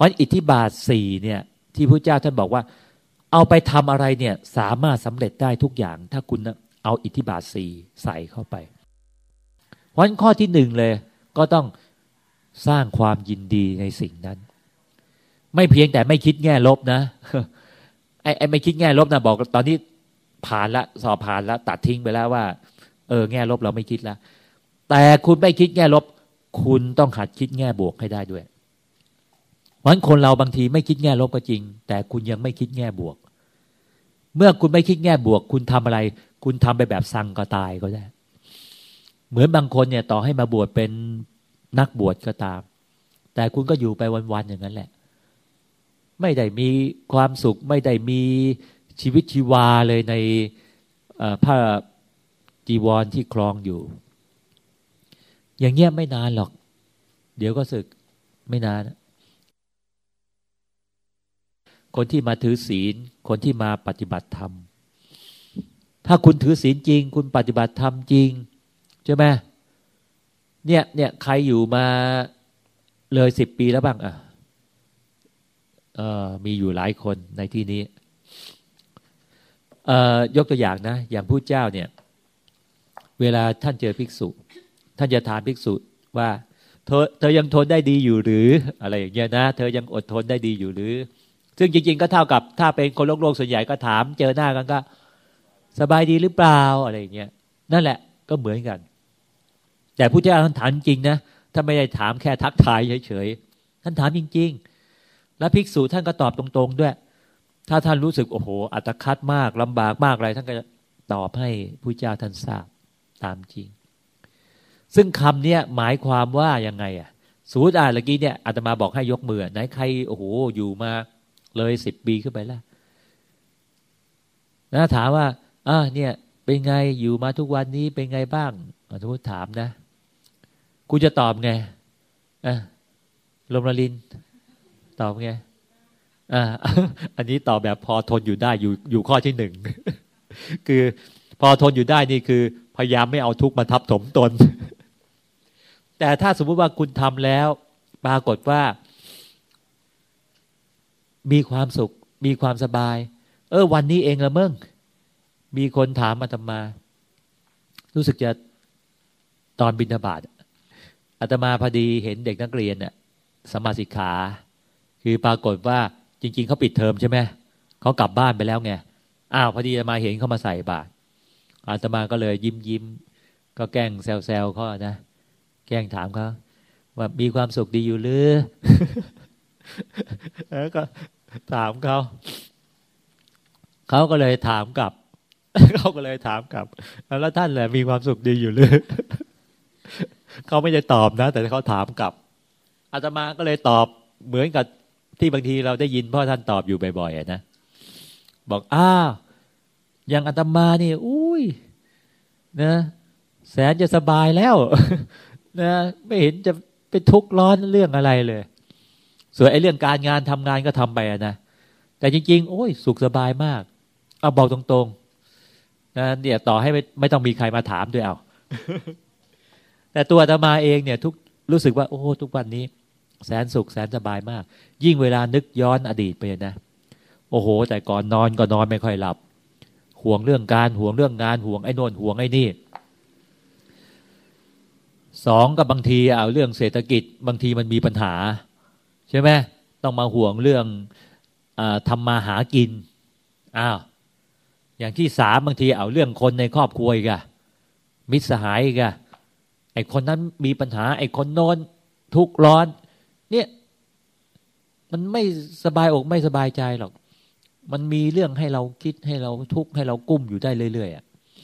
เพราะอิทธิบาทสี่เนี่ยที่พระเจ้าท่านบอกว่า เอาไปทำอะไรเนี่ยสามารถสำเร็จได้ทุกอย่าง ถ้าคุณเอาอิทธิบาทสี่ใส่เข้าไป เพราะข้อที่หนึ่งเลย ก็ต้องสร้างความยินดีในสิ่งนั้น ไม่เพียงแต่ไม่คิดแง่ลบนะไอ้ไอ้ไม่คิดแง่ลบนะบอกตอนนี้ผ่านละสอบผ่านแล้วตัดทิ้งไปแล้วว่า เออ แง่ลบเราไม่คิดแล้วแต่คุณไม่คิดแง่ลบ คุณต้องหัดคิดแง่บวกให้ได้ด้วย เพราะคนเราบางทีไม่คิดแง่ลบก็จริง แต่คุณยังไม่คิดแง่บวก เมื่อคุณไม่คิดแง่บวก คุณทำอะไร คุณทำไปแบบสั่งก็ตายก็ได้ เหมือนบางคนเนี่ยต่อให้มาบวชเป็นนักบวชก็ตาม แต่คุณก็อยู่ไปวันๆอย่างนั้นแหละ ไม่ได้มีความสุข ไม่ได้มีชีวิตชีวาเลยในผ้าจีวรที่คลองอยู่ อย่างเงี้ยไม่นานหรอก เดี๋ยวก็สึกไม่นาน คนที่มาถือศีล คนที่มาปฏิบัติธรรม ถ้าคุณถือศีลจริง คุณปฏิบัติธรรมจริง ใช่ไหมเนี่ยเนี่ยใครอยู่มาเลยสิบปีแล้วบ้างอะเออมีอยู่หลายคนในที่นี้ยกตัวอย่างนะ อย่างผู้เจ้าเนี่ย เวลาท่านเจอภิกษุ ท่านจะถามภิกษุว่า เธอเธอยังทนได้ดีอยู่หรือ อะไรอย่างเงี้ยนะ เธอยังอดทนได้ดีอยู่หรือ ซึ่งจริงๆก็เท่ากับถ้าเป็นคนโลกโลกส่วนใหญ่ก็ถาม เจอหน้ากันก็ สบายดีหรือเปล่าอะไรอย่างเงี้ยนั่นแหละก็เหมือนกัน แต่ผู้เจ้าท่านถามจริงนะถ้าไม่ได้ถามแค่ทักทายเฉยๆท่านถามจริง ๆ แล้วภิกษุท่านก็ตอบตรง ๆ ด้วย ถ้าท่านรู้สึกโอ้โห อัตคัดมากลำบากมากอะไรท่านก็จะตอบให้ผู้เจ้าท่านทราบตามจริง ซึ่งคำเนี้ยหมายความว่ายังไงอะสูตรอ่านเมื่อกี้เนี่ยอาตมาบอกให้ยกมือไหนใครโอ้โหอยู่มา เลยสิบปีขึ้นไปแล้วนะถามว่าอ่าเนี่ย เป็นไงอยู่มาทุกวันนี้เป็นไงบ้างสมมติถามนะกูจะตอบไงอะลมละลิน ตอบไงอ่าอันนี้ตอบแบบพอทนอยู่ได้อยู่อยู่ข้อที่หนึ่งคือพอทนอยู่ได้นี่คือ พยายามไม่เอาทุกข์มาทับถมตน แต่ถ้าสมมุติว่าคุณทำแล้ว ปรากฏว่า มีความสุข มีความสบาย เออ วันนี้เองละเมื่งมีคนถามมาทำมา รู้สึกจะตอนบินาบาตอาตมาพอดีเห็นเด็กนักเรียนเนี่ยสมาสิกขา คือปรากฏว่าจริง ๆเขาปิดเทอมใช่ไหมเขากลับบ้านไปแล้วไงอ้าวพอดีมาเห็นเขามาใส่บาตรอาตมาก็เลยยิ้มยิ้มก็แกล้งแซวๆเขานะแกล้งถามเขาว่ามีความสุขดีอยู่หรือ แล้วก็ถามเขา เขาก็เลยถามกลับ เขาก็เลยถามกลับ แล้วท่านแหละมีความสุขดีอยู่หรือ เขาไม่ได้ตอบนะ แต่เขาถามกลับ อาตมาก็เลยตอบเหมือนกับที่บางทีเราได้ยินพ่อท่านตอบอยู่บ่อยๆนะ บอกอ้าวอย่างอาตมานี่อุ้ยนะแสนจะสบายแล้วนะไม่เห็นจะเป็นทุกข์ร้อนเรื่องอะไรเลย ส่วนไอ้เรื่องการงานทำงานก็ทำไปนะแต่จริง ๆ โอ้ยสุขสบายมาก เอาบอกตรงๆนะเนี่ยต่อให้ไม่ไม่ต้องมีใครมาถามด้วยเอาแต่ตัวตมาเองเนี่ย ทุกรู้สึกว่า โอ้ทุกวันนี้ แสนสุขแสนสบายมาก ยิ่งเวลานึกย้อนอดีตไปนะโอ้โห แต่ก่อนนอนก็นอนไม่ค่อยหลับ ห่วงเรื่องการห่วงเรื่องงานห่วงไอ้นนห่วงไอ้นี่สองกับบางทีเอาเรื่องเศรษฐกิจ บางทีมันมีปัญหา ใช่ไหมต้องมาห่วงเรื่องอทำมาหากินอ้าวอย่างที่สามบางทีเอาเรื่องคนในครอบครัวอีกอะมิตรสหายอีกอะไอคนนั้นมีปัญหา ไอคนโน้นทุกร้อน เนี่ย มันไม่สบายอกไม่สบายใจหรอก มันมีเรื่องให้เราคิดให้เราทุกข์ให้เรากุ้มอยู่ได้เรื่อย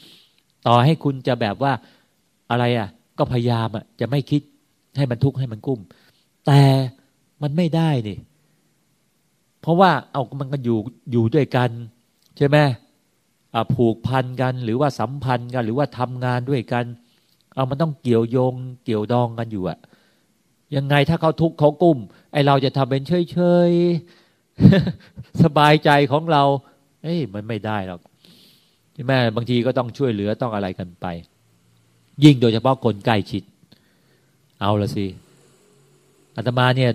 ๆต่อให้คุณจะแบบว่าอะไรอะก็พยายามอะจะไม่คิดให้มันทุกข์ให้มันกุ้ม แต่ มันไม่ได้นี่ เพราะว่าเอามันก็อยู่อยู่ด้วยกัน ใช่ไหมผูกพันกัน หรือว่าสัมพันธ์กัน หรือว่าทำงานด้วยกัน เอามันต้องเกี่ยวโยง เกี่ยวดองกันอยู่อะยังไงถ้าเขาทุกข์เขากุ้ม ไอเราจะทำเป็นเฉยๆสบายใจของเรา เอ้ยมันไม่ได้หรอกใช่ไหมบางทีก็ต้องช่วยเหลือต้องอะไรกันไป ยิ่งโดยเฉพาะคนใกล้ชิด เอาละสิอาตมาเนี่ย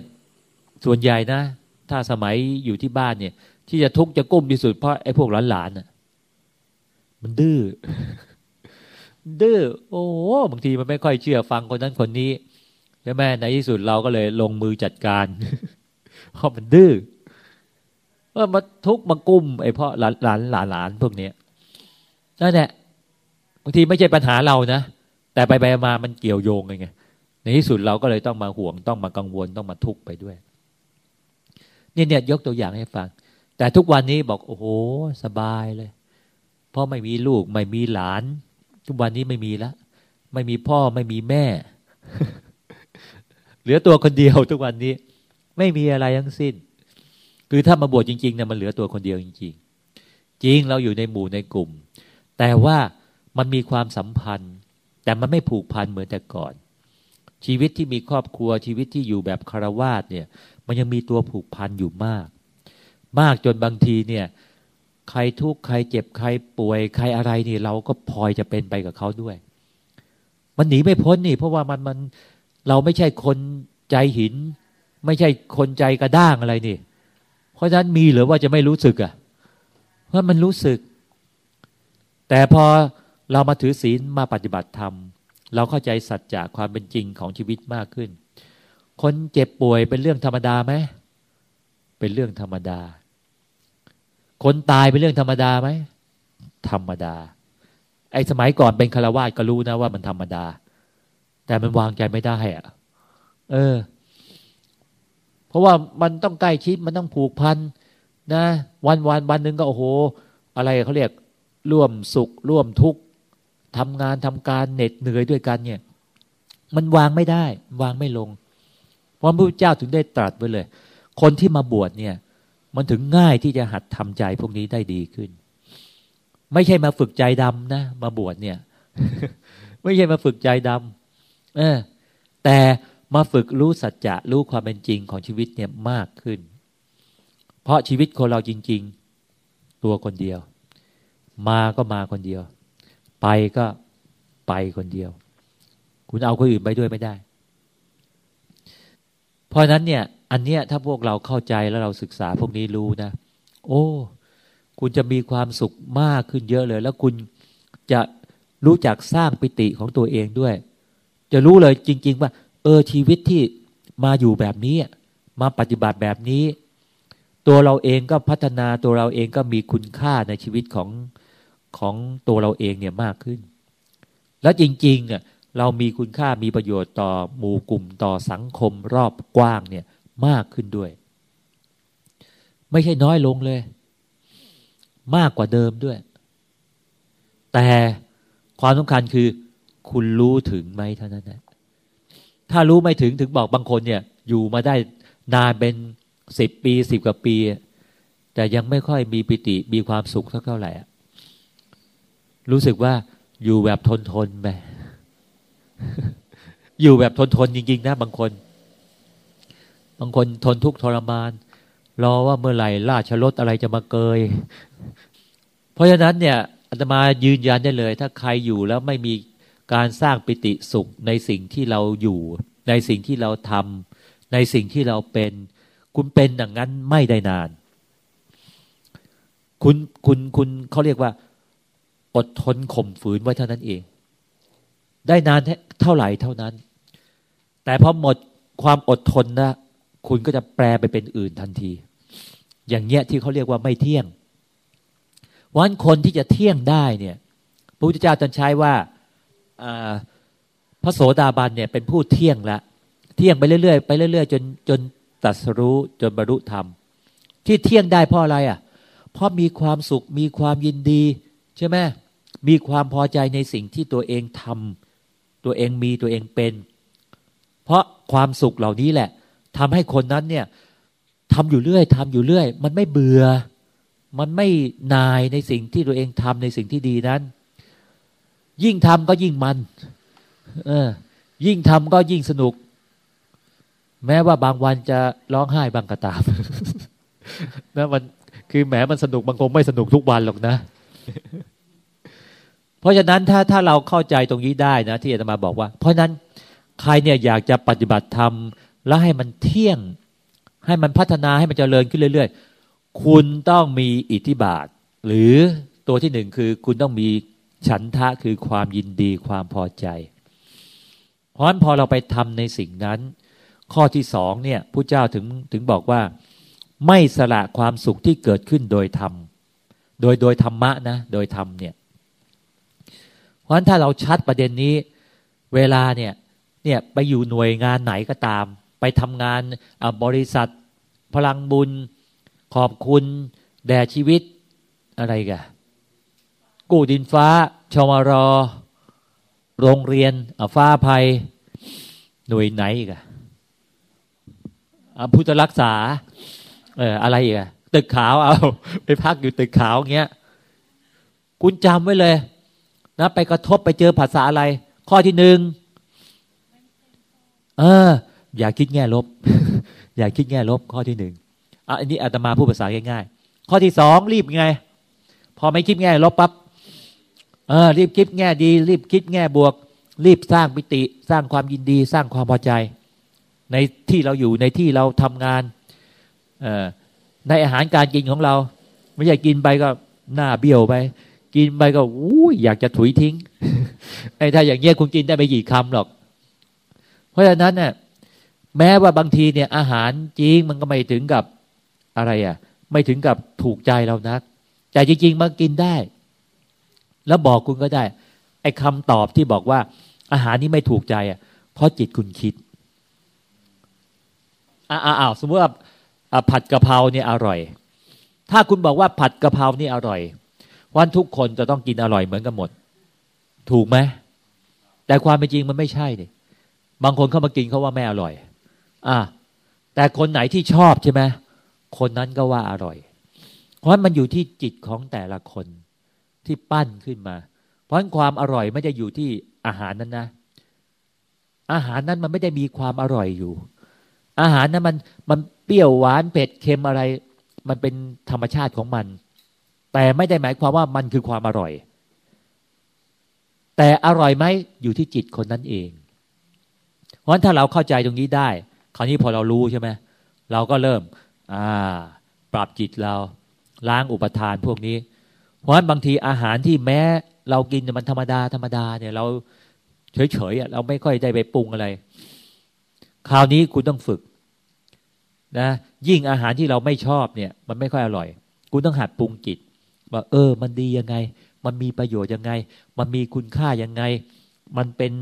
ส่วนใหญ่นะ ถ้าสมัยอยู่ที่บ้านเนี่ย ที่จะทุกข์จะกุ้มที่สุดเพราะไอ้พวกหลานๆน่ะ มันดื้อดื้อโอ้บางทีมันไม่ค่อยเชื่อฟังคนนั้นคนนี้ใช่ไหมในที่สุดเราก็เลยลงมือจัดการเพราะมันดื้อว่ามาทุกข์มากุ้มไอ้พราะหลานหลานหลานหลานพวกเนี้ยนั่นแหละบางทีไม่ใช่ปัญหาเรานะแต่ไปไปมามันเกี่ยวโยงไงในที่สุดเราก็เลยต้องมาห่วงต้องมากังวลต้องมาทุกข์ไปด้วย เนี่ยเนี่ยยกตัวอย่างให้ฟัง แต่ทุกวันนี้บอกโอ้โหสบายเลย เพราะไม่มีลูกไม่มีหลาน ทุกวันนี้ไม่มีแล้วไม่มีพ่อไม่มีแม่ เหลือตัวคนเดียวทุกวันนี้ ไม่มีอะไรทั้งสิ้น คือถ้ามาบวชจริงๆเนี่ยมันเหลือตัวคนเดียวจริง ๆ จริงเราอยู่ในหมู่ในกลุ่ม แต่ว่ามันมีความสัมพันธ์ แต่มันไม่ผูกพันเหมือนแต่ก่อน ชีวิตที่มีครอบครัวชีวิตที่อยู่แบบคารวาสเนี่ย มันยังมีตัวผูกพันอยู่มาก มากจนบางทีเนี่ย ใครทุกข์ใครเจ็บใครป่วย ใครอะไรนี่ เราก็พลอยจะเป็นไปกับเขาด้วย มันหนีไม่พ้นนี่ เพราะว่ามันมันเราไม่ใช่คนใจหิน ไม่ใช่คนใจกระด้างอะไรนี่ เพราะฉะนั้นมีหรือว่าจะไม่รู้สึกอะ่ะ เพราะมันรู้สึก แต่พอเรามาถือศีลมาปฏิบัติธรรมเราเข้าใจสัจจะความเป็นจริงของชีวิตมากขึ้น คนเจ็บป่วยเป็นเรื่องธรรมดาไหมเป็นเรื่องธรรมดา คนตายเป็นเรื่องธรรมดาไหมธรรมดา ไอ้สมัยก่อนเป็นคารวาสก็รู้นะว่ามันธรรมดา แต่มันวางใจไม่ได้อะเออ เพราะว่ามันต้องใกล้ชิดมันต้องผูกพันนะวันวันวันหนึ่งก็โอ้โห อะไรเขาเรียกร่วมสุข ร่วมทุกข์ทำงานทำการเหน็ดเหนื่อยด้วยกันเนี่ย มันวางไม่ได้ วางไม่ลง เพราะพระพุทธเจ้าถึงได้ตรัสไว้เลย คนที่มาบวชเนี่ย มันถึงง่ายที่จะหัดทำใจพวกนี้ได้ดีขึ้น ไม่ใช่มาฝึกใจดำนะ มาบวชเนี่ย ไม่ใช่มาฝึกใจดำเออ แต่มาฝึกรู้สัจจะรู้ความเป็นจริงของชีวิตเนี่ยมากขึ้น เพราะชีวิตคนเราจริง ๆ ตัวคนเดียว มาก็มาคนเดียว ไปก็ไปคนเดียว คุณเอาคนอื่นไปด้วยไม่ได้ เพราะนั้นเนี่ย อันเนี้ยถ้าพวกเราเข้าใจแล้วเราศึกษาพวกนี้รู้นะ โอ้ คุณจะมีความสุขมากขึ้นเยอะเลย แล้วคุณจะรู้จักสร้างปิติของตัวเองด้วย จะรู้เลยจริง ๆ ว่า เออชีวิตที่มาอยู่แบบนี้ มาปฏิบัติแบบนี้ ตัวเราเองก็พัฒนาตัวเราเองก็มีคุณค่าในชีวิตของของตัวเราเองเนี่ยมากขึ้น และจริงๆอะ เรามีคุณค่ามีประโยชน์ต่อหมู่กลุ่มต่อสังคมรอบกว้างเนี่ยมากขึ้นด้วย ไม่ใช่น้อยลงเลย มากกว่าเดิมด้วย แต่ความสำคัญคือ คุณรู้ถึงไหมเท่านั้นแหละถ้ารู้ไม่ถึงถึงบอกบางคนเนี่ย อยู่มาได้นานเป็นสิบปีสิบกว่าปี แต่ยังไม่ค่อยมีปิติมีความสุขเท่าไหร่รู้สึกว่าอยู่แบบทนทนไป อยู่แบบทนทนจริง ๆ นะ บางคน บางคนทนทุกข์ทรมาน รอว่าเมื่อไหร่ราชรถอะไรจะมาเกย เพราะฉะนั้นเนี่ยอาตมายืนยันได้เลย ถ้าใครอยู่แล้วไม่มีการสร้างปิติสุขในสิ่งที่เราอยู่ ในสิ่งที่เราทำในสิ่งที่เราเป็น คุณเป็นอย่างนั้นไม่ได้นาน คุณคุณคุณเขาเรียกว่า อดทนข่มฝืนไว้เท่านั้นเอง ได้นานเท่าไหร่เท่านั้น แต่พอหมดความอดทนนะ คุณก็จะแปลไปเป็นอื่นทันที อย่างเงี้ยที่เขาเรียกว่าไม่เที่ยง วันคนที่จะเที่ยงได้เนี่ยพระพุทธเจ้าตรัสใช้ว่าพระโสดาบันเนี่ยเป็นผู้เที่ยงละ เที่ยงไปเรื่อยๆไปเรื่อยๆจนจนตัดสรู้จนบรรลุธรรม ที่เที่ยงได้เพราะอะไรอะ เพราะมีความสุขมีความยินดี ใช่ไหมมีความพอใจในสิ่งที่ตัวเองทำ ตัวเองมีตัวเองเป็น เพราะความสุขเหล่านี้แหละทำให้คนนั้นเนี่ยทำอยู่เรื่อยทำอยู่เรื่อย มันไม่เบื่อ มันไม่นายในสิ่งที่ตัวเองทำในสิ่งที่ดีนั้น ยิ่งทำก็ยิ่งมัน เออ ยิ่งทำก็ยิ่งสนุก แม้ว่าบางวันจะร้องไห้บางกระตามนะมันคือแหมมันสนุกบางคงไม่สนุกทุกวันหรอกนะ เพราะฉะนั้นถ้าถ้าเราเข้าใจตรงนี้ได้นะ ที่อาตมาบอกว่า เพราะนั้นใครเนี่ยอยากจะปฏิบัติธรรมแล้วให้มันเที่ยง ให้มันพัฒนาให้มันจเจริญขึ้นเรื่อย ๆ คุณต้องมีอิทธิบาท หรือตัวที่หนึ่งคือคุณต้องมีฉันทะคือความยินดีความพอใจ เพราะฉะนั้นพอเราไปทำในสิ่งนั้น ข้อที่สองเนี่ยผู้เจ้าถึงถึงบอกว่า ไม่สละความสุขที่เกิดขึ้นโดยธรรมโดยโดยธรรมะนะ โดยธรรมเนี่ย ราะฉะนั้นถ้าเราชัดประเด็นนี้ เวลาเนี่ยเนี่ยไปอยู่หน่วยงานไหนก็ตาม ไปทำงานบริษัท พลังบุญ ขอบคุณแด่ชีวิตอะไรกันกู้ดินฟ้าชมรอ โรงเรียนฟ้าภัย หน่วยไหนกันพุทธรักษา เอออะไรอีกอะตึกขาวเอา ไปพักอยู่ตึกขาวเงี้ย คุณจำไว้เลย นะไปกระทบไปเจอภาษาอะไร ข้อที่หนึ่งเออ อย่าคิดแง่ลบ อย่าคิดแง่ลบ ข้อที่หนึ่งอันนี้อาตมาพูดภาษาง่ายๆข้อที่สองรีบไง พอไม่คิดแง่ลบปับ๊บเออรีบคิดแง่ดี รีบคิดแง่บวก รีบสร้างปิติ สร้างความยินดี สร้างความพอใจ ในที่เราอยู่ในที่เราทำงานเออในอาหารการกินของเรา ไม่ใช่กินไปก็หน้าเบี้ยวไป กินไปก็อู้อยากจะถุยทิ้งไอ้ถ้าอย่างเงี้ยคุณกินได้ไม่กี่คำหรอก เพราะฉะนั้นเนี่ยแม้ว่าบางทีเนี่ย อาหารจริงมันก็ไม่ถึงกับอะไรอะ ไม่ถึงกับถูกใจเรานัก แต่จริง ๆมันกินได้ แล้วบอกคุณก็ได้ ไอ้คำตอบที่บอกว่า อาหารนี้ไม่ถูกใจอะ เพราะจิตคุณคิดอ้าวอ้าวสมมติว่าผัดกะเพราเนี่ยอร่อย ถ้าคุณบอกว่าผัดกะเพรานี่อร่อย วันทุกคนจะต้องกินอร่อยเหมือนกันหมด ถูกไหมแต่ความเป็นจริงมันไม่ใช่เนี่ยบางคนเข้ามากินเขาว่าไม่อร่อย อะแต่คนไหนที่ชอบใช่ไหมคนนั้นก็ว่าอร่อย เพราะมันอยู่ที่จิตของแต่ละคนที่ปั้นขึ้นมา เพราะความอร่อยไม่ได้อยู่ที่อาหารนั้นนะ อาหารนั้นมันไม่ได้มีความอร่อยอยู่ อาหารนั้นมันมันเปรี้ยวหวานเผ็ดเค็มอะไร มันเป็นธรรมชาติของมัน แต่ไม่ได้หมายความว่ามันคือความอร่อย แต่อร่อยไหมอยู่ที่จิตคนนั้นเอง เพราะฉะนั้นถ้าเราเข้าใจตรงนี้ได้ คราวนี้พอเรารู้ใช่ไหมเราก็เริ่มอ่าปรับจิตเราล้างอุปทานพวกนี้ เพราะฉะนั้นบางทีอาหารที่แม้เรากินมันธรรมดาธรรมดาเนี่ยเราเฉยๆเราไม่ค่อยได้ไปปรุงอะไร คราวนี้คุณต้องฝึกนะยิ่งอาหารที่เราไม่ชอบเนี่ย มันไม่ค่อยอร่อย คุณต้องหัดปรุงจิต ว่าเออ มันดียังไง มันมีประโยชน์ยังไง มันมีคุณค่ายังไง มันเป็น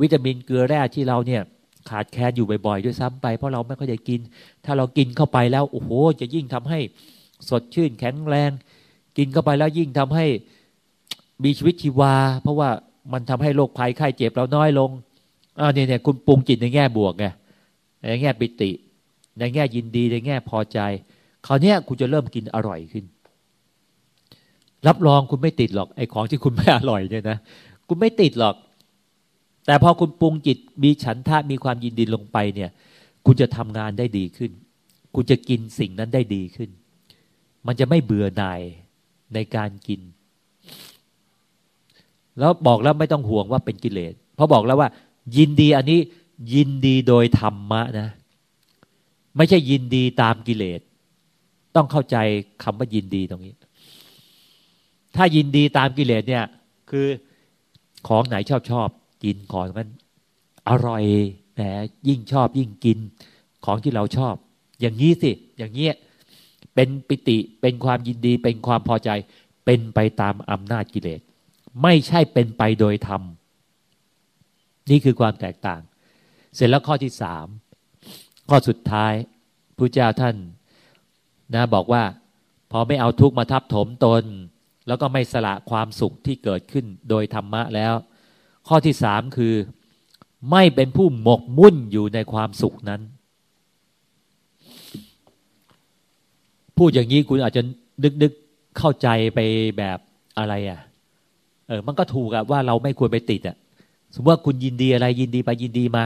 วิตามินเกลือแร่ที่เราเนี่ยขาดแคลนอยู่บ่อยๆ ด้วยซ้ำไปเพราะเราไม่ค่อยได้กิน ถ้าเรากินเข้าไปแล้วโอ้โห จะยิ่งทำให้สดชื่นแข็งแรง กินเข้าไปแล้วยิ่งทำให้มีชีวิตชีวา เพราะว่ามันทำให้โรคภัยไข้เจ็บเราน้อยลงอ่าเนี่ยเนี่ยคุณปรุงจิตในแง่บวกไงในแง่ปิติ ในแง่ยินดีในแง่พอใจ คราวนี้คุณจะเริ่มกินอร่อยขึ้น รับรองคุณไม่ติดหรอกไอ้ของที่คุณไม่อร่อยเนี่ยนะคุณไม่ติดหรอก แต่พอคุณปรุงจิตมีฉันทะมีความยินดีลงไปเนี่ย คุณจะทำงานได้ดีขึ้น คุณจะกินสิ่งนั้นได้ดีขึ้น มันจะไม่เบื่อหน่ายในการกิน แล้วบอกแล้วไม่ต้องห่วงว่าเป็นกิเลสเพราะบอกแล้วว่า ยินดีอันนี้ยินดีโดยธรรมะนะ ไม่ใช่ยินดีตามกิเลส ต้องเข้าใจคำว่ายินดีตรงนี้ ถ้ายินดีตามกิเลสเนี่ย คือของไหนชอบชอบกินของมันอร่อยแหมยิ่งชอบยิ่งกินของที่เราชอบ อย่างนี้สิ อย่างเงี้ยเป็นปิติเป็นความยินดีเป็นความพอใจ เป็นไปตามอำนาจกิเลส ไม่ใช่เป็นไปโดยธรรม นี่คือความแตกต่าง เสร็จแล้วข้อที่สามข้อสุดท้ายพระเจ้าท่าน นะบอกว่า พอไม่เอาทุกข์มาทับถมตน แล้วก็ไม่สละความสุขที่เกิดขึ้นโดยธรรมะแล้ว ข้อที่สามคือ ไม่เป็นผู้หมกมุ่นอยู่ในความสุขนั้น พูดอย่างนี้คุณอาจจะดึกๆเข้าใจไปแบบอะไรอะ่ะ เออมันก็ถูกอะว่าเราไม่ควรไปติดอะ่ะสมมติว่าคุณยินดีอะไรยินดีไปยินดีมา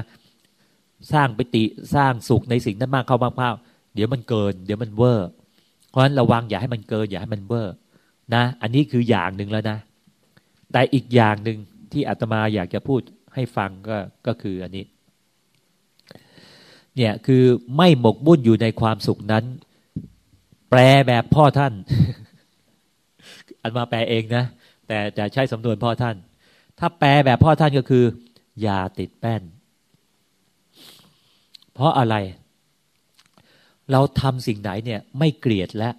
สร้างไปติสร้างสุขในสิ่งนั้นมากเข้ามากๆ เดี๋ยวมันเกิน เดี๋ยวมันเวอร์เพราะฉะนั้นระวังอย่าให้มันเกิน อย่าให้มันเวอร์นะ อันนี้คืออย่างหนึ่งแล้วนะ แต่อีกอย่างหนึ่งที่อาตมาอยากจะพูดให้ฟังก็ก็คืออันนี้ เนี่ยคือไม่หมกบุ่นอยู่ในความสุขนั้น แปลแบบพ่อท่าน อันมาแปลเองนะ แต่จะใช้สำนวนพ่อท่าน ถ้าแปลแบบพ่อท่านก็คือ อย่าติดแป้น เพราะอะไร เราทำสิ่งไหนเนี่ยไม่เกลียดและ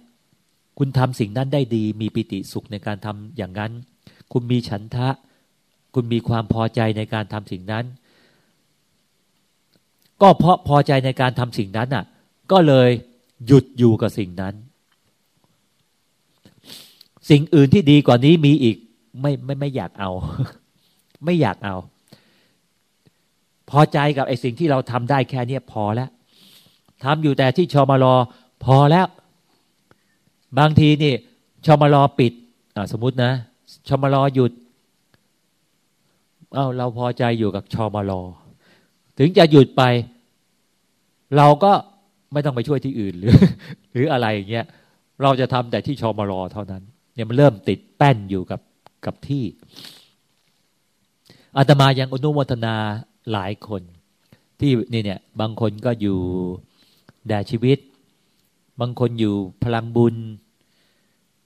คุณทำสิ่งนั้นได้ดี มีปิติสุขในการทำอย่างนั้น คุณมีฉันทะ คุณมีความพอใจในการทำสิ่งนั้น ก็เพราะพอใจในการทำสิ่งนั้นอะ ก็เลยหยุดอยู่กับสิ่งนั้น สิ่งอื่นที่ดีกว่านี้มีอีกไม่ไม่ไม่อยากเอา ไม่อยากเอา พอใจกับไอ้สิ่งที่เราทำได้แค่นี้พอแล้ว ทำอยู่แต่ที่ชมรอพอแล้ว บางทีนี่ชมรอปิดสมมตินะชมรอหยุดเอาเราพอใจอยู่กับชมรอถึงจะหยุดไป เราก็ไม่ต้องไปช่วยที่อื่นหรือ หรืออะไรอย่างเงี้ยเราจะทำแต่ที่ชมรอเท่านั้น เนี่ยมันเริ่มติดแป้นอยู่กับกับที่อาตมายังอนุโมทนาหลายคน ที่นี่เนี่ย บางคนก็อยู่ แด่ชีวิต บางคนอยู่พลังบุญ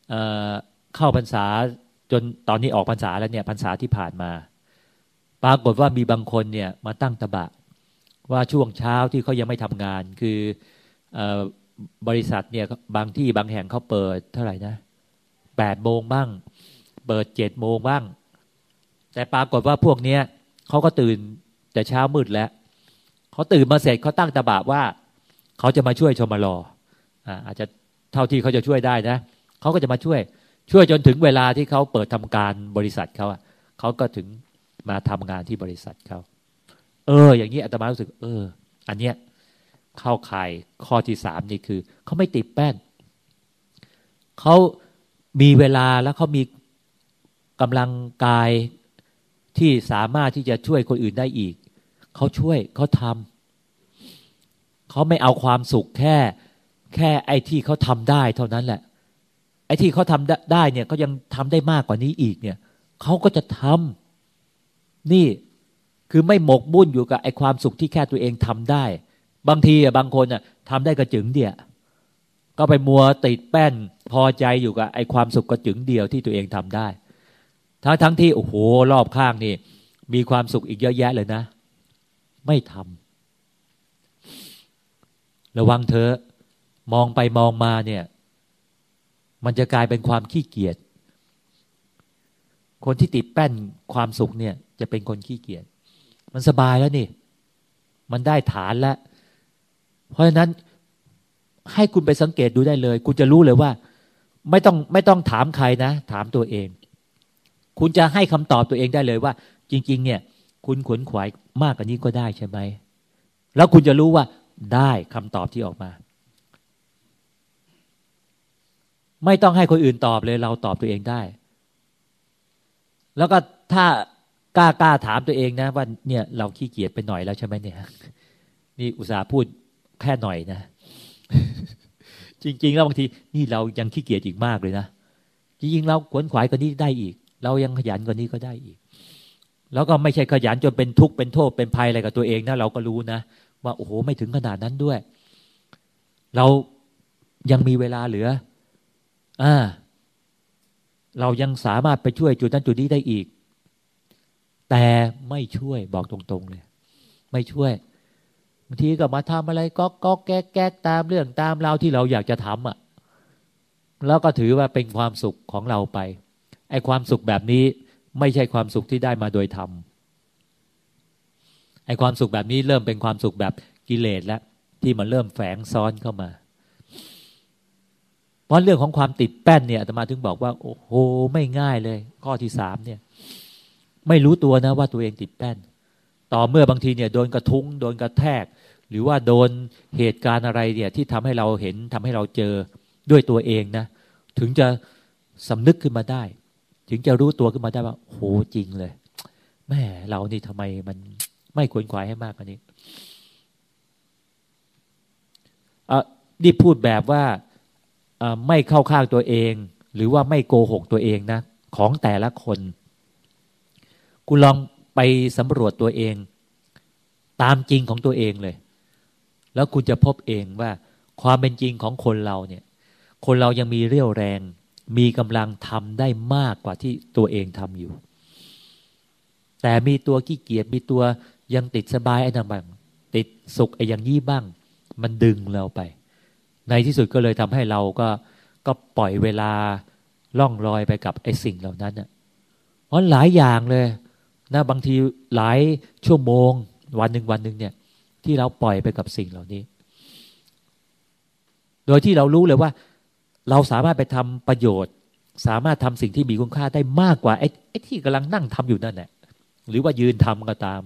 เเข้าพรรษาจนตอนนี้ออกพรรษาแล้วเนี่ยพรรษาที่ผ่านมา ปรากฏว่ามีบางคนเนี่ยมาตั้งตบะ ว่าช่วงเช้าที่เขายังไม่ทำงาน คือบริษัทเนี่ยบางที่บางแห่งเขาเปิดเท่าไหร่นะแปดโมงบ้าง เปิดเจ็ดโมงบ้าง แต่ปรากฏว่าพวกเนี้ยเขาก็ตื่นแต่เช้ามืดแล้วเขาตื่นมาเสร็จเขาตั้งตบะว่า เขาจะมาช่วยชมรออาจจะเท่าที่เขาจะช่วยได้นะเขาก็จะมาช่วย ช่วยจนถึงเวลาที่เขาเปิดทำการบริษัทเขาเขาก็ถึงมาทำงานที่บริษัทเขาเออ อย่างนี้อาตมารู้สึก เออ อันเนี้ยเข้าข่ายข้อที่สามนี่คือเขาไม่ติดแป้นเขามีเวลาแล้วเขามีกำลังกายที่สามารถที่จะช่วยคนอื่นได้อีก เขาช่วยเขาทำ เขาไม่เอาความสุขแค่ แค่ไอ้ที่เขาทำได้เท่านั้นแหละ ไอ้ที่เขาทำได้เนี่ยเขายังทำได้มากกว่านี้อีกเนี่ยเขาก็จะทำนี่คือไม่หมกบุ่นอยู่กับไอ้ความสุขที่แค่ตัวเองทำได้ บางทีอะบางคนอะทำได้กระจึงเดียวก็ไปมัวติดแป้นพอใจอยู่กับไอ้ความสุขกระจึงเดียวที่ตัวเองทำได้ ทั้งทั้งที่โอ้โหรอบข้างนี่ มีความสุขอีกเยอะแยะเลยนะ ไม่ทำ ระวังเธอมองไปมองมาเนี่ย มันจะกลายเป็นความขี้เกียจคนที่ติดแป้นความสุขเนี่ย จะเป็นคนขี้เกียจมันสบายแล้วนี่ มันได้ฐานแล้ว เพราะฉะนั้นให้คุณไปสังเกตดูได้เลย คุณจะรู้เลยว่า ไม่ต้องไม่ต้องถามใครนะ ถามตัวเอง คุณจะให้คำตอบตัวเองได้เลยว่า จริง ๆ เนี่ย คุณขวนขวายมากกว่านี้ก็ได้ใช่ไหมแล้วคุณจะรู้ว่า ได้คำตอบที่ออกมา ไม่ต้องให้คนอื่นตอบเลย เราตอบตัวเองได้ แล้วก็ถ้ากล้ากล้าถามตัวเองนะว่าเนี่ยเราขี้เกียจไปหน่อยแล้วใช่ไหมเนี่ย นี่อุตส่าห์พูดแค่หน่อยนะ จริง ๆ แล้วบางที นี่เรายังขี้เกียจอีกมากเลยนะจริงๆเราขวนขวายกว่านี้ได้อีก เรายังขยันกว่านี้ก็ได้อีก แล้วก็ไม่ใช่ขยันจนเป็นทุกข์เป็นโทษเป็นภัยอะไรกับตัวเองนะเราก็รู้นะ ว่าโอ้โหไม่ถึงขนาดนั้นด้วย เรายังมีเวลาเหลืออ่าเรายังสามารถไปช่วยจุดนั้นจุดนี้ได้อีก แต่ไม่ช่วยบอกตรง ๆ เลย ไม่ช่วยบางทีก็มาทำอะไรก็ก็แก๊กแก๊กตามเรื่องตามเราที่เราอยากจะทำอะ แล้วก็ถือว่าเป็นความสุขของเราไปไอ้ความสุขแบบนี้ไม่ใช่ความสุขที่ได้มาโดยธรรม ไอ้ความสุขแบบนี้เริ่มเป็นความสุขแบบกิเลสแล้วที่มันเริ่มแฝงซ้อนเข้ามา เพราะเรื่องของความติดแป้นเนี่ยอาตมาถึงบอกว่า โอ้โหไม่ง่ายเลย ข้อที่สามเนี่ย ไม่รู้ตัวนะว่าตัวเองติดแป้น ต่อเมื่อบางทีเนี่ยโดนกระทุ้งโดนกระแทก หรือว่าโดนเหตุการณ์อะไรเนี่ยที่ทำให้เราเห็นทำให้เราเจอด้วยตัวเองนะ ถึงจะสำนึกขึ้นมาได้ ถึงจะรู้ตัวขึ้นมาได้ว่าโหจริงเลยแม่เรานี่ทำไมมัน ไม่ควรควายให้มากกว่านี้อะนี่พูดแบบว่าไม่เข้าข้างตัวเอง หรือว่าไม่โกหกตัวเองนะ ของแต่ละคน คุณลองไปสำรวจตัวเอง ตามจริงของตัวเองเลย แล้วคุณจะพบเองว่าความเป็นจริงของคนเราเนี่ย คนเรายังมีเรี่ยวแรง มีกำลังทำได้มากกว่าที่ตัวเองทำอยู่ แต่มีตัวขี้เกียจมีตัว ยังติดสบายไอ้นั่นบ้างติดสุขไอ้อย่างยี่บ้าง มันดึงเราไป ในที่สุดก็เลยทำให้เราก็ก็ปล่อยเวลาล่องลอยไปกับไอ้สิ่งเหล่านั้นน่ะเพราะหลายอย่างเลยนะบางทีหลายชั่วโมง วันหนึ่งวันหนึ่งเนี่ย ที่เราปล่อยไปกับสิ่งเหล่านี้ โดยที่เรารู้เลยว่า เราสามารถไปทำประโยชน์ สามารถทำสิ่งที่มีคุณค่าได้มากกว่าไอ้ไอ้ที่กำลังนั่งทำอยู่นั่นแหละหรือว่ายืนทำก็ตาม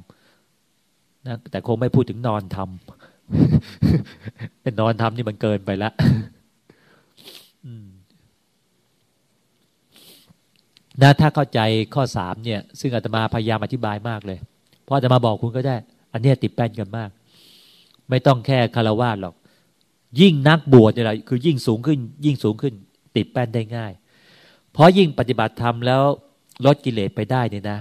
นะแต่คงไม่พูดถึงนอนทำเป็นนอนทำนี่มันเกินไปละนะถ้าเข้าใจข้อสามเนี่ย ซึ่งอาตมาพยายามอธิบายมากเลย เพราะอาตมาบอกคุณก็ได้ อันนี้ติดแป้นกันมาก ไม่ต้องแค่คารวะหรอก ยิ่งนักบวชเนี่ยคือยิ่งสูงขึ้น ยิ่งสูงขึ้น ติดแป้นได้ง่าย เพราะยิ่งปฏิบัติธรรมแล้วลดกิเลสไปได้เนี่ยนะ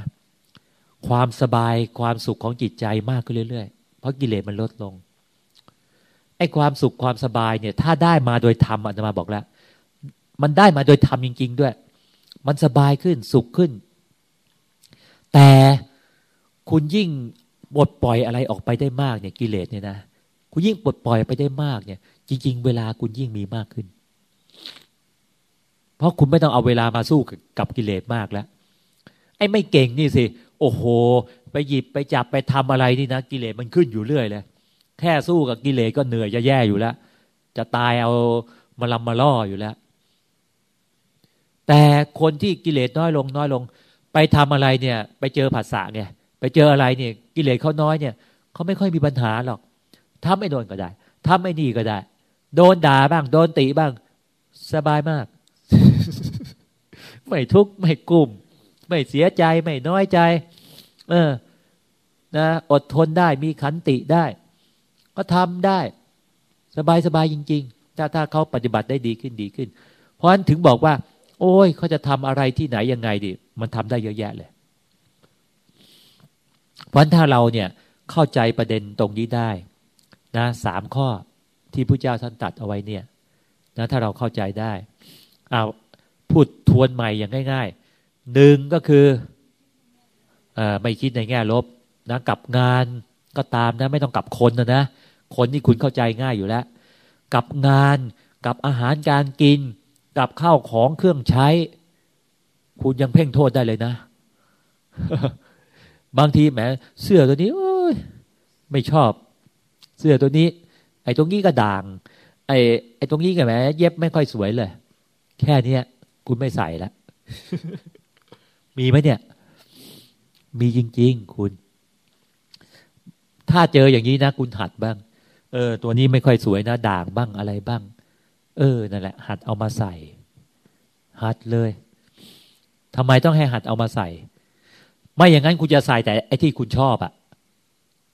ความสบายความสุขของจิตใจมากขึ้นเรื่อยๆ เพราะกิเลสมันลดลงไอ้ความสุขความสบายเนี่ย ถ้าได้มาโดยธรรมอาตมาบอกแล้ว มันได้มาโดยธรรมจริง ๆ ด้วย มันสบายขึ้นสุขขึ้น แต่คุณยิ่งบดปล่อยอะไรออกไปได้มากเนี่ยกิเลสเนี่ยนะคุณยิ่งปลดปล่อยไปได้มากเนี่ย จริง ๆ เวลาคุณยิ่งมีมากขึ้น เพราะคุณไม่ต้องเอาเวลามาสู้กับกิเลสมากแล้วไอ้ไม่เก่งนี่สิ โอ้โห ไปหยิบไปจับไปทำอะไรนี่นะกิเลสมันขึ้นอยู่เรื่อยเลย แค่สู้กับกิเลสก็เหนื่อยจะแย่อยู่แล้ว จะตายเอามาลำมาล่ออยู่แล้ว แต่คนที่กิเลสน้อยลง น้อยลง ไปทำอะไรเนี่ย ไปเจอผัสสะเนี่ย ไปเจออะไรเนี่ย กิเลสเขาน้อยเนี่ยเขาไม่ค่อยมีปัญหาหรอกทำไม่โดนก็ได้ทำไม่ดีก็ได้ โดนด่าบ้าง โดนติบ้าง สบายมาก ไม่ทุกข์ไม่กุ้ม ไม่เสียใจไม่น้อยใจ เออ นะอดทนได้มีขันติได้ ก็ทำได้ สบายสบายจริง ๆ ถ้าถ้าเขาปฏิบัติได้ดีขึ้นดีขึ้น เพราะฉะนั้นถึงบอกว่า โอ้ยเขาจะทำอะไรที่ไหนยังไงดิมันทำได้เยอะแยะเลย เพราะถ้าเราเนี่ยเข้าใจประเด็นตรงนี้ได้ นะสามข้อที่พระเจ้าท่านตัดเอาไว้เนี่ย นะ ถ้าเราเข้าใจได้เอาพูดทวนใหม่อย่างง่ายๆ หนึ่งก็คืออไม่คิดในแง่ลบนะกับงานก็ตามนะ ไม่ต้องกับคนนะนะคนที่คุณเข้าใจง่ายอยู่แล้ว กับงานกับอาหารการกิน กับข้าวของเครื่องใช้ คุณยังเพ่งโทษได้เลยนะ บางทีแหมเสื้อตัวนี้โอ้ยไม่ชอบ เสื้อตัวนี้ ไอ้ตรงนี้ก็ด่าง ไอ้ไอ้ตรงนี้ก็แหมเย็บไม่ค่อยสวยเลย แค่เนี้ย คุณไม่ใส่แล้ว มีไหมเนี่ย มีจริง ๆ คุณ ถ้าเจออย่างนี้นะ คุณหัดบ้าง เออ ตัวนี้ไม่ค่อยสวยนะ ด่างบ้างอะไรบ้าง เออนั่นแหละ หัดเอามาใส่ หัดเลยทำไมต้องให้หัดเอามาใส่ ไม่อย่างนั้นคุณจะใส่แต่ไอ้ที่คุณชอบอะ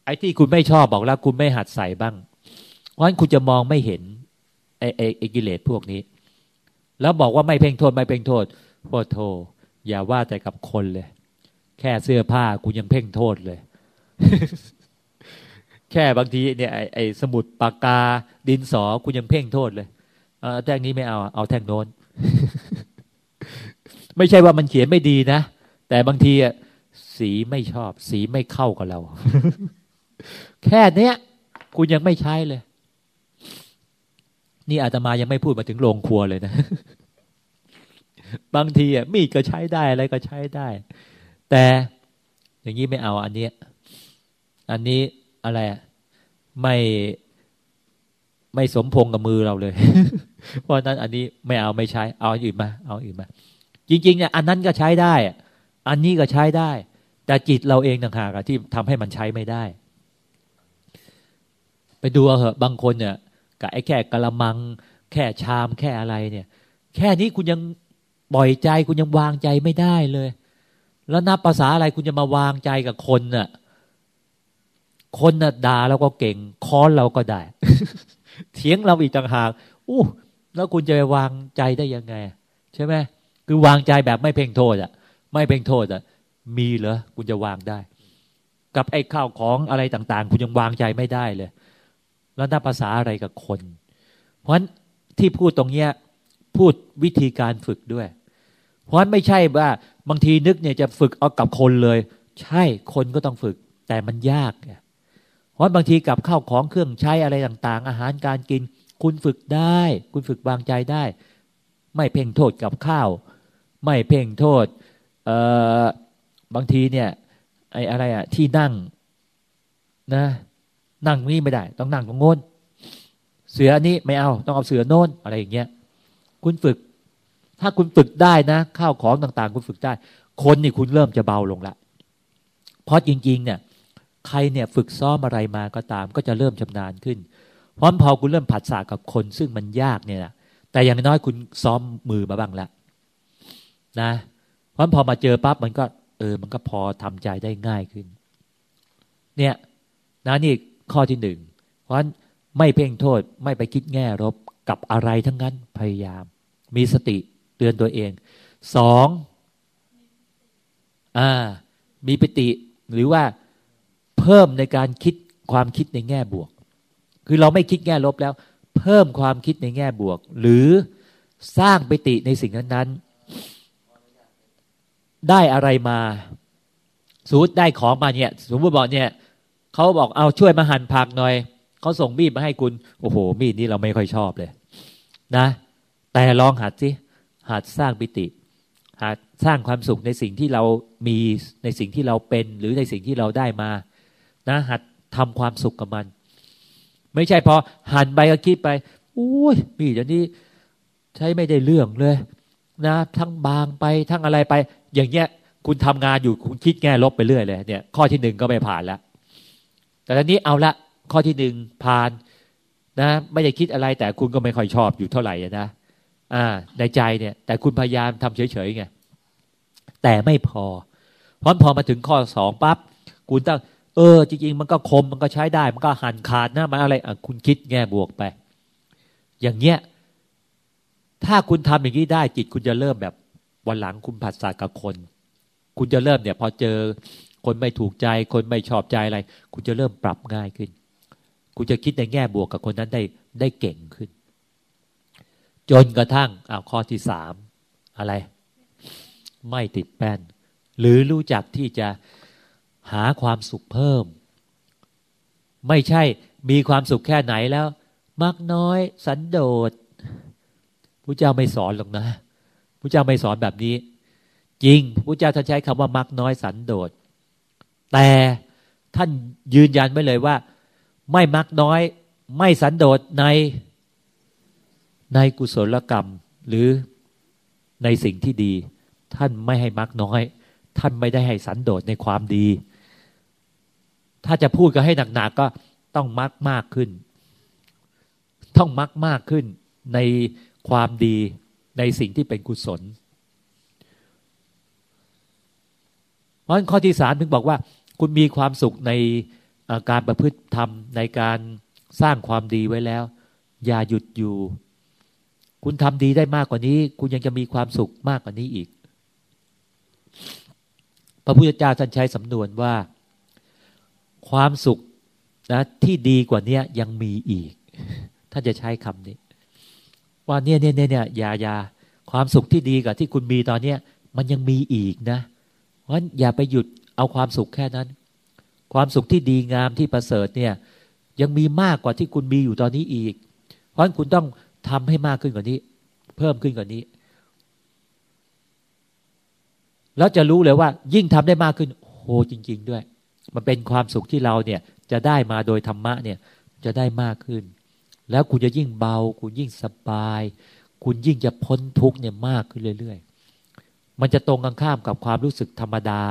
ไอ้ที่คุณไม่ชอบบอกแล้ว คุณไม่หัดใส่บ้างเพราะฉะนั้นคุณจะมองไม่เห็นไอ้ไอ้กิเลสพวกนี้ แล้วบอกว่าไม่เพ่งโทษไม่เพ่งโทษโทษโท อย่าว่าแต่กับคนเลย แค่เสื้อผ้าคุณยังเพ่งโทษเลย แค่บางทีเนี่ยไอ้สมุดปากกา ดินสอคุณยังเพ่งโทษเลยแท่งนี้ไม่เอา เอาแท่งโน้น ไม่ใช่ว่ามันเขียนไม่ดีนะ แต่บางทีอะสีไม่ชอบ สีไม่เข้ากับเรา แค่เนี้ยคุณยังไม่ใช้เลย นี่อาตมายังไม่พูดมาถึงโรงครัวเลยนะ บางทีอะมีดก็ใช้ได้อะไรก็ใช้ได้ แต่อย่างนี้ไม่เอาอันนี้ อันนี้อะไรไม่ไม่สมพงกับมือเราเลย เพราะนั้นอันนี้ไม่เอาไม่ใช้ เอาอื่นมา เอาอื่นมา จริงๆเนี่ยอันนั้นก็ใช้ได้ อันนี้ก็ใช้ได้ แต่จิตเราเองต่างหากที่ทำให้มันใช้ไม่ได้ ไปดูเหอะบางคนเนี่ยกับไอ้แค่กระมัง แค่ชามแค่อะไรเนี่ย แค่นี้คุณยัง ปล่อยใจคุณยังวางใจไม่ได้เลย แล้วนับภาษาอะไรคุณจะมาวางใจกับคนน่ะ คนน่ะด่าเราก็เก่งค้อนเราก็ได้ เถียงเราอีกต่างหากอู้แล้วคุณจะไปวางใจได้ยังไง ใช่ไหมคือวางใจแบบไม่เพ่งโทษอะ ไม่เพ่งโทษอะ มีเหรอคุณจะวางได้ กับไอ้ข้าวของอะไรต่าง ๆ คุณยังวางใจไม่ได้เลย แล้วนับภาษาอะไรกับคน เพราะฉะนั้นที่พูดตรงเนี้ยพูดวิธีการฝึกด้วย เพราะฉะนั้นไม่ใช่ว่าบางทีนึกเนี่ยจะฝึกเอากับคนเลย ใช่คนก็ต้องฝึก แต่มันยากเนี่ยเพราะบางทีกับข้าวของเครื่องใช้อะไรต่าง ๆ อาหารการกิน คุณฝึกได้ คุณฝึกวางใจได้ ไม่เพ่งโทษกับข้าว ไม่เพ่งโทษบางทีเนี่ยไอ้อะไรอะที่นั่งนะ นั่งนี่ไม่ได้ ต้องนั่งตรงโน้นเสือนี้ไม่เอา ต้องเอาเสือโน้นอะไรอย่างเงี้ย คุณฝึก ถ้าคุณฝึกได้นะ ข้าวของต่างๆ คุณฝึกได้ คนนี่คุณเริ่มจะเบาลงละ เพราะจริง ๆ เนี่ย ใครเนี่ยฝึกซ้อมอะไรมาก็ตาม ก็จะเริ่มชำนาญขึ้นเพราะพอคุณเริ่มผัดสากับคน ซึ่งมันยากเนี่ยนะแต่อย่างน้อยคุณซ้อมมือมาบ้างแล้วนะเพราะพอมาเจอปั๊บมันก็ เออ มันก็พอทำใจได้ง่ายขึ้น เนี่ยนะนี่ข้อที่หนึ่งเพราะไม่เพ่งโทษไม่ไปคิดแง่ลบกับอะไรทั้งนั้นพยายาม มีสติ เตือนตัวเองสองอ่ามีปฏิหรือว่าเพิ่มในการคิดความคิดในแง่บวก คือเราไม่คิดแง่ลบแล้ว เพิ่มความคิดในแง่บวก หรือสร้างปฏิในสิ่งนั้นนั้นได้อะไรมาสมมติได้ของมาเนี่ยสมมติบอกเนี่ยเขาบอกเอาช่วยมาหั่นผักหน่อยเขาส่งมีดมาให้คุณ โอ้โห มีดนี้เราไม่ค่อยชอบเลย นะ แต่ลองหัดสิ หัดสร้างปิติหัดสร้างความสุขในสิ่งที่เรามีในสิ่งที่เราเป็น หรือในสิ่งที่เราได้มานะหัดทำความสุขกับมัน ไม่ใช่พอหันไปก็คิดไปอุ้ยมีดอันนี้ใช้ไม่ได้เรื่องเลย นะ ทั้งบางไปทั้งอะไรไป อย่างเงี้ย คุณทำงานอยู่คุณคิดแง่ลบไปเรื่อยเลยเนี่ยข้อที่หนึ่งก็ไม่ผ่านแล้วแต่ตอนนี้เอาละข้อที่หนึ่งผ่านนะ ไม่ได้คิดอะไรแต่คุณก็ไม่ค่อยชอบอยู่เท่าไหร่นะ อ่าในใจเนี่ย แต่คุณพยายามทำเฉยๆไงแต่ไม่พอเพราะพอมาถึงข้อสองปั๊บคุณต้องเออ จริง ๆ มันก็คมมันก็ใช้ได้ มันก็หันขาดนะมันอะไรอะคุณคิดแง่บวกไป อย่างเงี้ย ถ้าคุณทำอย่างนี้ได้จิตคุณจะเริ่มแบบวันหลังคุณผัสสะกับคน คุณจะเริ่มเนี่ย พอเจอคนไม่ถูกใจ คนไม่ชอบใจอะไร คุณจะเริ่มปรับง่ายขึ้น คุณจะคิดในแง่บวกกับคนนั้นได้ได้เก่งขึ้น จนกระทั่งอ้าวข้อที่สามอะไร ไม่ติดแป้น หรือรู้จักที่จะหาความสุขเพิ่ม ไม่ใช่มีความสุขแค่ไหนแล้วมากน้อย สันโดษพระเจ้าไม่สอนหรอกนะพระเจ้าไม่สอนแบบนี้ จริงพระเจ้าท่านใช้คำว่ามักน้อยสันโดษแต่ท่านยืนยันไว้เลยว่า ไม่มักน้อย ไม่สันโดษใน ในกุศลกรรมหรือในสิ่งที่ดี ท่านไม่ให้มักน้อย ท่านไม่ได้ให้สันโดษในความดี ถ้าจะพูดก็ให้หนักๆก็ต้องมักมากขึ้น ต้องมักมากขึ้นในความดีในสิ่งที่เป็นกุศลเพราะข้อที่สามถึงบอกว่า คุณมีความสุขในการประพฤติธรรมในการสร้างความดีไว้แล้ว อย่าหยุดอยู่ คุณทำดีได้มากกว่านี้ คุณยังจะมีความสุขมากกว่านี้อีก พระพุทธเจ้าท่านใช้สำนวนว่า ความสุขนะที่ดีกว่านี้ยังมีอีก ท่านจะใช้คำนี้ ว่าเนี่ยเนี่ยเนี่ยอย่าอย่าความสุขที่ดีกับที่คุณมีตอนเนี้ยมันยังมีอีกนะ เพราะฉะนั้นอย่าไปหยุดเอาความสุขแค่นั้น ความสุขที่ดีงามที่ประเสริฐเนี่ย ยังมีมากกว่าที่คุณมีอยู่ตอนนี้อีก เพราะฉะนั้นคุณต้อง ทำให้มากขึ้นกว่านี้ เพิ่มขึ้นกว่านี้ แล้วจะรู้เลยว่า ยิ่งทำได้มากขึ้นโหจริง ๆ ด้วย มันเป็นความสุขที่เราเนี่ย จะได้มาโดยธรรมะเนี่ย จะได้มากขึ้น แล้วคุณจะยิ่งเบา คุณยิ่งสบาย คุณยิ่งจะพ้นทุกเนี่ยมากขึ้นเรื่อยๆ มันจะตรงกันข้ามกับความรู้สึกธรรมดา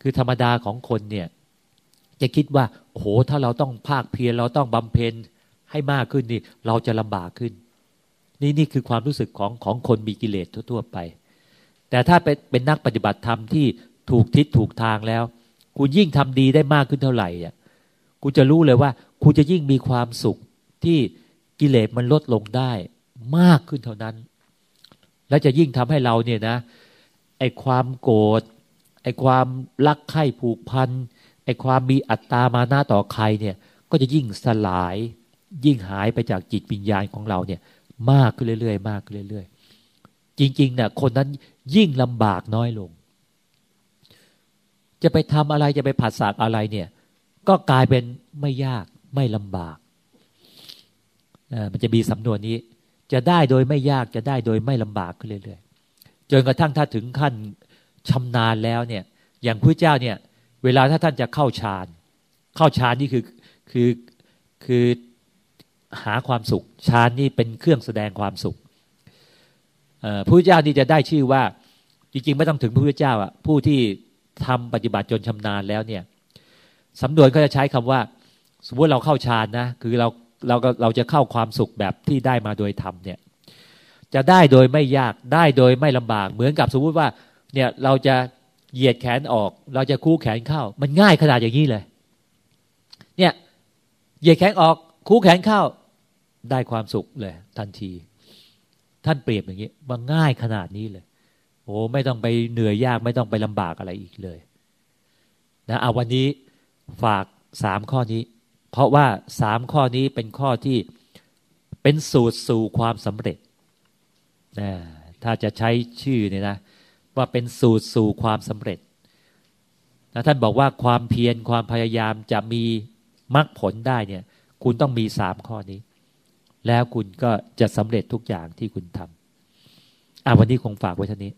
คือธรรมดาของคนเนี่ยจะคิดว่าโอ้โหถ้าเราต้องภาคเพียรเราต้องบำเพ็ญ ให้มากขึ้นนี่เราจะลำบากขึ้น นี่นี่คือความรู้สึกของของคนมีกิเลสทั่ว ๆ ไป แต่ถ้าเป็นเป็นนักปฏิบัติธรรมที่ถูกทิศถูกทางแล้ว คุณยิ่งทำดีได้มากขึ้นเท่าไหร่อะคุณจะรู้เลยว่า คุณจะยิ่งมีความสุขที่กิเลสมันลดลงได้มากขึ้นเท่านั้น และจะยิ่งทำให้เราเนี่ยนะไอความโกรธไอความรักใคร่ผูกพันไอความมีอัตตามาหน้าต่อใครเนี่ย ก็จะยิ่งสลาย ยิ่งหายไปจากจิตวิญญาณของเราเนี่ย มากขึ้นเรื่อยๆ มากขึ้นเรื่อยๆ จริงๆเนี่ยคนนั้นยิ่งลำบากน้อยลง จะไปทำอะไรจะไปผัดสากอะไรเนี่ย ก็กลายเป็นไม่ยากไม่ลำบากมันจะมีสำนวนนี้ จะได้โดยไม่ยากจะได้โดยไม่ลำบากขึ้นเรื่อยๆ จนกระทั่งถ้าถึงขั้นชำนาญแล้วเนี่ย อย่างพระเจ้าเนี่ย เวลาถ้าท่านจะเข้าฌาน เข้าฌานนี่คือคือคือ หาความสุขฌานนี่เป็นเครื่องแสดงความสุขพระเจ้านี่จะได้ชื่อว่าจริงๆ ไม่ต้องถึงพระพุทธเจ้าอะผู้ที่ทำปฏิบัติจนชำนาญแล้วเนี่ยสำนวนก็จะใช้คำว่า สมมติเราเข้าฌานนะคือเราเราก็เราจะเข้าความสุขแบบที่ได้มาโดยธรรมเนี่ย จะได้โดยไม่ยากได้โดยไม่ลำบาก เหมือนกับสมมุติว่า เนี่ยเราจะเหยียดแขนออก เราจะคู่แขนเข้า มันง่ายขนาดอย่างนี้เลย เนี่ยเหยียดแขนออก คู่แขนเข้า ได้ความสุขเลยทันที ท่านเปรียบอย่างนี้มันง่ายขนาดนี้เลย โอ้ไม่ต้องไปเหนื่อยยากไม่ต้องไปลำบากอะไรอีกเลยนะเอาวันนี้ฝากสามข้อนี้ เพราะว่าสามข้อนี้เป็นข้อที่เป็นสูตรสู่ความสำเร็จนะถ้าจะใช้ชื่อเนี่ยนะว่าเป็นสูตรสู่ความสำเร็จนะท่านบอกว่าความเพียรความพยายามจะมีมรรคผลได้เนี่ย คุณต้องมีสามข้อนี้ แล้วคุณก็จะสำเร็จทุกอย่างที่คุณทำอะวันนี้คงฝากไว้เท่านี้